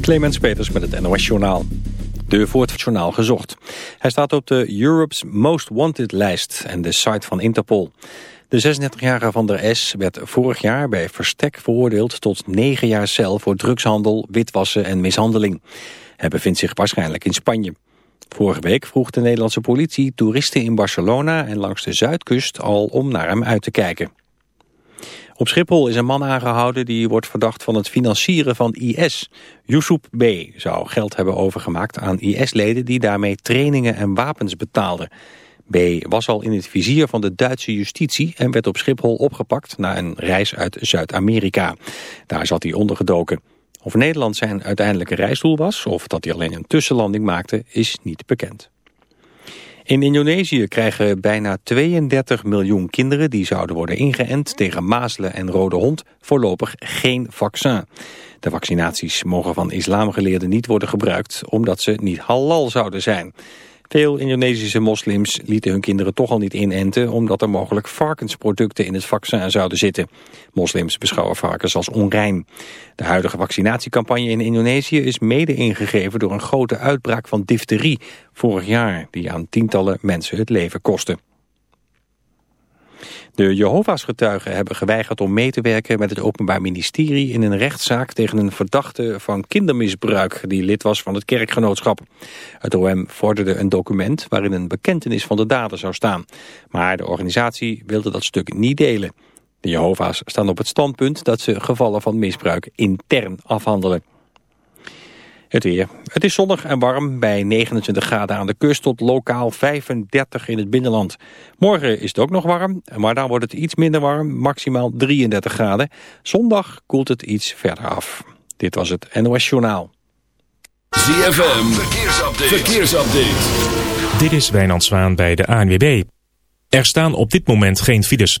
Clemens Peters met het NOS Journaal. De voor het journaal gezocht. Hij staat op de Europe's Most Wanted lijst en de site van Interpol. De 36-jarige Van der S werd vorig jaar bij verstek veroordeeld tot 9 jaar cel voor drugshandel, witwassen en mishandeling. Hij bevindt zich waarschijnlijk in Spanje. Vorige week vroeg de Nederlandse politie toeristen in Barcelona en langs de zuidkust al om naar hem uit te kijken. Op Schiphol is een man aangehouden die wordt verdacht van het financieren van IS. Yusuf B. zou geld hebben overgemaakt aan IS-leden die daarmee trainingen en wapens betaalden. B. was al in het vizier van de Duitse justitie en werd op Schiphol opgepakt na een reis uit Zuid-Amerika. Daar zat hij ondergedoken. Of Nederland zijn uiteindelijke reisdoel was of dat hij alleen een tussenlanding maakte is niet bekend. In Indonesië krijgen bijna 32 miljoen kinderen die zouden worden ingeënt tegen mazelen en rode hond voorlopig geen vaccin. De vaccinaties mogen van islamgeleerden niet worden gebruikt omdat ze niet halal zouden zijn. Veel Indonesische moslims lieten hun kinderen toch al niet inenten... omdat er mogelijk varkensproducten in het vaccin zouden zitten. Moslims beschouwen varkens als onrein. De huidige vaccinatiecampagne in Indonesië is mede ingegeven... door een grote uitbraak van difterie vorig jaar... die aan tientallen mensen het leven kostte. De Jehovah's getuigen hebben geweigerd om mee te werken met het Openbaar Ministerie in een rechtszaak tegen een verdachte van kindermisbruik die lid was van het kerkgenootschap. Het OM vorderde een document waarin een bekentenis van de dader zou staan. Maar de organisatie wilde dat stuk niet delen. De Jehovah's staan op het standpunt dat ze gevallen van misbruik intern afhandelen. Het weer. Het is zonnig en warm bij 29 graden aan de kust tot lokaal 35 in het binnenland. Morgen is het ook nog warm, maar dan wordt het iets minder warm, maximaal 33 graden. Zondag koelt het iets verder af. Dit was het NOS Journaal. ZFM, verkeersupdate. verkeersupdate. Dit is Wijnand Zwaan bij de ANWB. Er staan op dit moment geen files.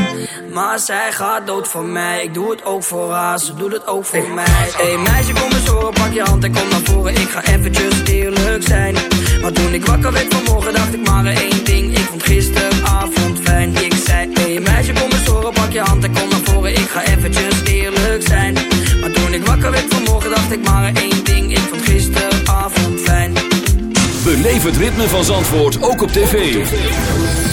Maar zij gaat dood voor mij. Ik doe het ook voor haar, ze doet het ook voor mij. Hey meisje, kom eens horen, pak je hand en kom naar voren. Ik ga eventjes eerlijk zijn. Maar toen ik wakker werd vanmorgen, dacht ik maar één ding. Ik vond gisteravond fijn. Ik zei, hey meisje, kom eens horen, pak je hand en kom naar voren. Ik ga eventjes eerlijk zijn. Maar toen ik wakker werd vanmorgen, dacht ik maar één ding. Ik vond gisteravond fijn. Beleef het ritme van Zandvoort ook op tv.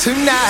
Tonight.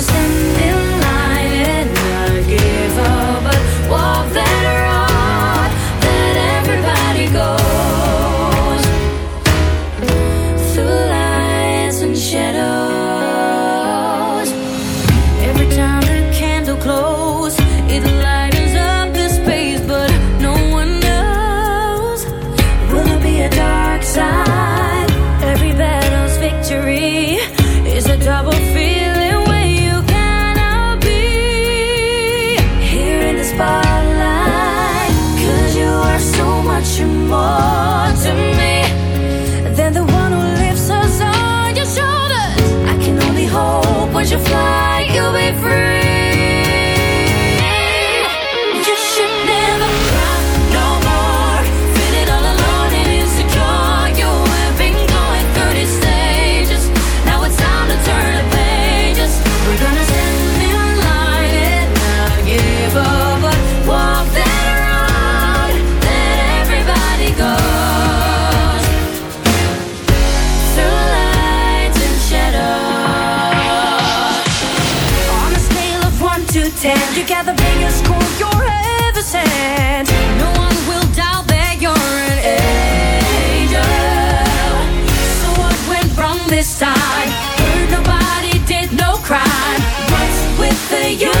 you.